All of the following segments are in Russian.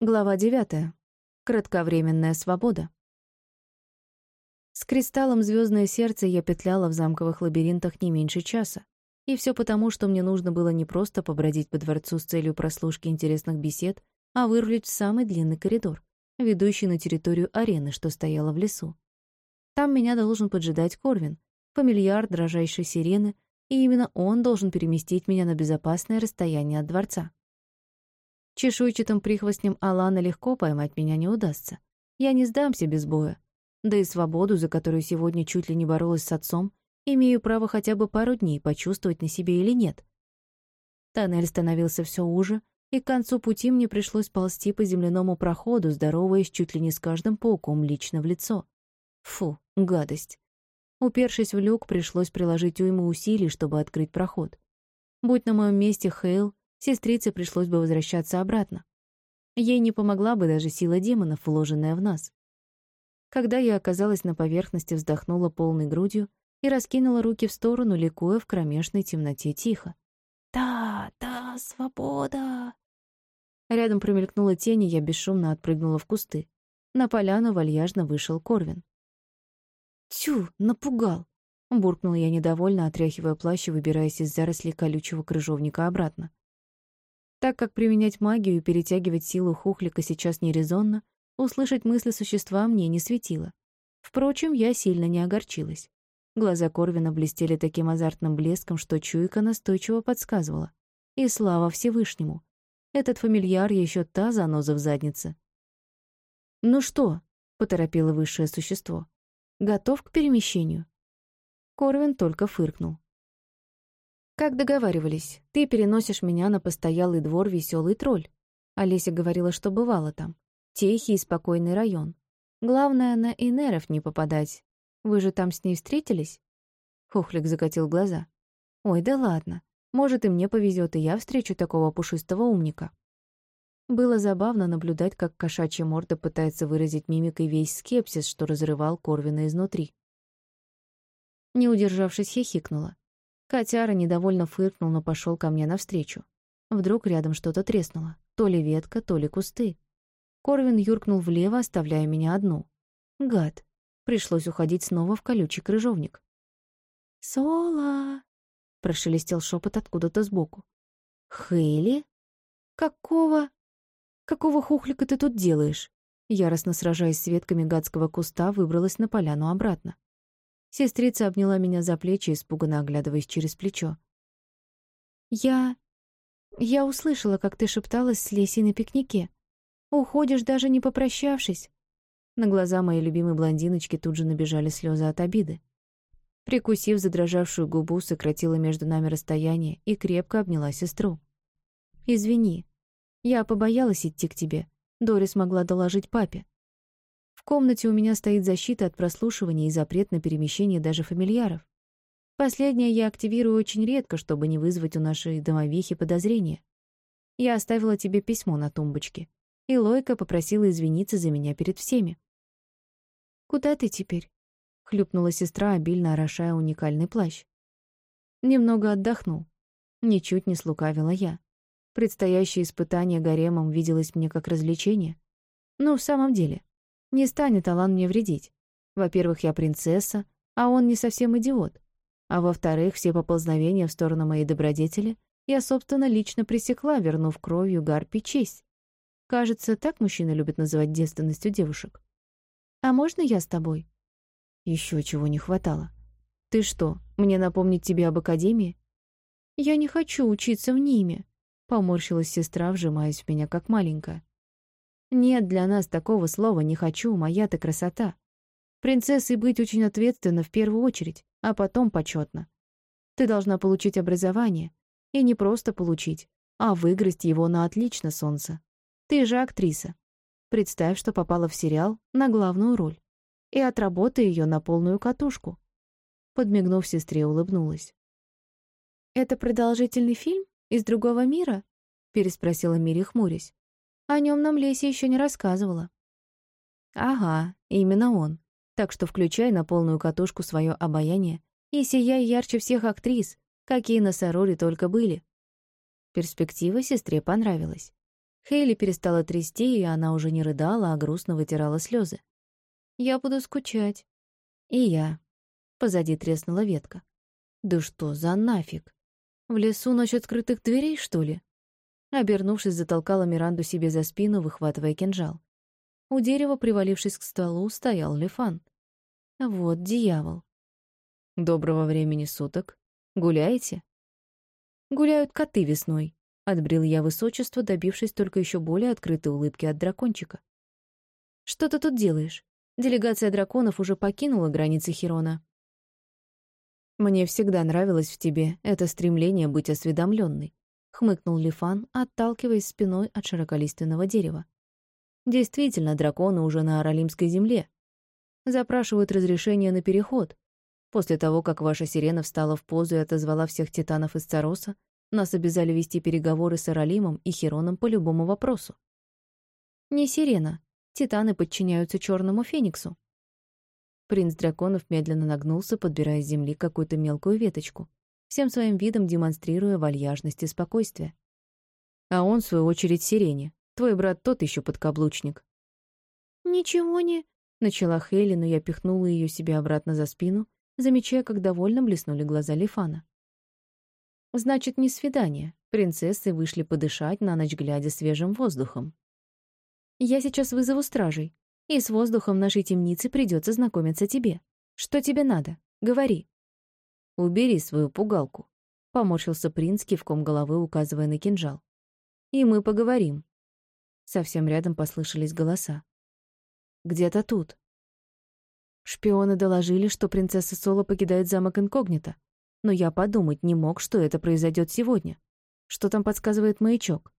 Глава 9. Кратковременная свобода. С кристаллом звездное сердце я петляла в замковых лабиринтах не меньше часа. И все потому, что мне нужно было не просто побродить по дворцу с целью прослушки интересных бесед, а вырулить в самый длинный коридор, ведущий на территорию арены, что стояла в лесу. Там меня должен поджидать Корвин, фамильяр дрожайшей сирены, и именно он должен переместить меня на безопасное расстояние от дворца. Чешуйчатым прихвостнем Алана легко поймать меня не удастся. Я не сдамся без боя. Да и свободу, за которую сегодня чуть ли не боролась с отцом, имею право хотя бы пару дней почувствовать на себе или нет. Тоннель становился все уже, и к концу пути мне пришлось ползти по земляному проходу, здороваясь чуть ли не с каждым пауком лично в лицо. Фу, гадость. Упершись в люк, пришлось приложить уйму усилий, чтобы открыть проход. Будь на моем месте Хейл, сестрице пришлось бы возвращаться обратно. Ей не помогла бы даже сила демонов, вложенная в нас. Когда я оказалась на поверхности, вздохнула полной грудью и раскинула руки в сторону, ликуя в кромешной темноте тихо. «Да, да, свобода!» Рядом промелькнула тень, и я бесшумно отпрыгнула в кусты. На поляну вальяжно вышел Корвин. «Тю, напугал!» — буркнула я недовольно, отряхивая плащ и выбираясь из зарослей колючего крыжовника обратно. Так как применять магию и перетягивать силу хухлика сейчас нерезонно, услышать мысли существа мне не светило. Впрочем, я сильно не огорчилась. Глаза Корвина блестели таким азартным блеском, что чуйка настойчиво подсказывала. И слава Всевышнему. Этот фамильяр еще та заноза в заднице. «Ну что?» — поторопило высшее существо. «Готов к перемещению?» Корвин только фыркнул. «Как договаривались, ты переносишь меня на постоялый двор «Веселый тролль». Олеся говорила, что бывало там. Тихий и спокойный район. Главное, на Инеров не попадать. Вы же там с ней встретились?» Хохлик закатил глаза. «Ой, да ладно. Может, и мне повезет, и я встречу такого пушистого умника». Было забавно наблюдать, как кошачья морда пытается выразить мимикой весь скепсис, что разрывал Корвина изнутри. Не удержавшись, хихикнула. Котяра недовольно фыркнул, но пошел ко мне навстречу. Вдруг рядом что-то треснуло. То ли ветка, то ли кусты. Корвин юркнул влево, оставляя меня одну. Гад. Пришлось уходить снова в колючий крыжовник. «Сола!» — прошелестел шепот откуда-то сбоку. «Хейли? Какого? Какого хухлика ты тут делаешь?» Яростно сражаясь с ветками гадского куста, выбралась на поляну обратно. Сестрица обняла меня за плечи, испуганно оглядываясь через плечо. «Я... я услышала, как ты шепталась с Лесей на пикнике. Уходишь, даже не попрощавшись». На глаза моей любимой блондиночки тут же набежали слезы от обиды. Прикусив задрожавшую губу, сократила между нами расстояние и крепко обняла сестру. «Извини. Я побоялась идти к тебе. Дорис могла доложить папе комнате у меня стоит защита от прослушивания и запрет на перемещение даже фамильяров. Последнее я активирую очень редко, чтобы не вызвать у нашей домовихи подозрения. Я оставила тебе письмо на тумбочке, и Лойка попросила извиниться за меня перед всеми. «Куда ты теперь?» — хлюпнула сестра, обильно орошая уникальный плащ. Немного отдохнул. Ничуть не слукавила я. Предстоящее испытание гаремом виделось мне как развлечение. Но в самом деле, не станет Алан мне вредить. Во-первых, я принцесса, а он не совсем идиот. А во-вторых, все поползновения в сторону моей добродетели я, собственно, лично пресекла, вернув кровью Гарпи честь. Кажется, так мужчины любят называть девственностью девушек. «А можно я с тобой?» Еще чего не хватало. «Ты что, мне напомнить тебе об академии?» «Я не хочу учиться в Ниме», — поморщилась сестра, вжимаясь в меня как маленькая. Нет для нас такого слова «не хочу», моя-то красота. Принцессой быть очень ответственно в первую очередь, а потом почетно. Ты должна получить образование. И не просто получить, а выиграть его на отлично, солнце. Ты же актриса. Представь, что попала в сериал на главную роль. И отработай ее на полную катушку. Подмигнув сестре, улыбнулась. «Это продолжительный фильм? Из другого мира?» переспросила Мири, хмурясь. О нем нам Леся еще не рассказывала. Ага, именно он. Так что включай на полную катушку свое обаяние и сияй ярче всех актрис, какие на Сороре только были. Перспектива сестре понравилась. Хейли перестала трясти, и она уже не рыдала, а грустно вытирала слезы. «Я буду скучать». «И я». Позади треснула ветка. «Да что за нафиг? В лесу ночь открытых дверей, что ли?» Обернувшись, затолкала Миранду себе за спину, выхватывая кинжал. У дерева, привалившись к столу, стоял Лефан. Вот дьявол. «Доброго времени суток. Гуляете?» «Гуляют коты весной», — отбрил я высочество, добившись только еще более открытой улыбки от дракончика. «Что ты тут делаешь? Делегация драконов уже покинула границы Хирона». «Мне всегда нравилось в тебе это стремление быть осведомленной», — хмыкнул Лифан, отталкиваясь спиной от широколиственного дерева. «Действительно, драконы уже на Аралимской земле. Запрашивают разрешение на переход, После того, как ваша сирена встала в позу и отозвала всех титанов из Цароса, нас обязали вести переговоры с Аралимом и Хероном по любому вопросу. Не сирена. Титаны подчиняются черному фениксу. Принц драконов медленно нагнулся, подбирая с земли какую-то мелкую веточку, всем своим видом демонстрируя вальяжность и спокойствие. А он, в свою очередь, сирене. Твой брат тот еще подкаблучник. «Ничего не...» — начала Хейли, но я пихнула ее себе обратно за спину замечая, как довольно блеснули глаза Лифана. «Значит, не свидание. Принцессы вышли подышать на ночь, глядя свежим воздухом. Я сейчас вызову стражей, и с воздухом нашей темницы придется знакомиться тебе. Что тебе надо? Говори». «Убери свою пугалку», — поморщился принц, кивком головы указывая на кинжал. «И мы поговорим». Совсем рядом послышались голоса. «Где-то тут», Шпионы доложили, что принцесса Соло покидает замок инкогнито. Но я подумать не мог, что это произойдет сегодня. Что там подсказывает маячок?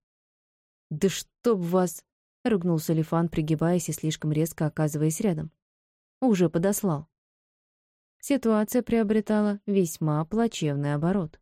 «Да чтоб вас!» — ругнулся Лифан, пригибаясь и слишком резко оказываясь рядом. Уже подослал. Ситуация приобретала весьма плачевный оборот.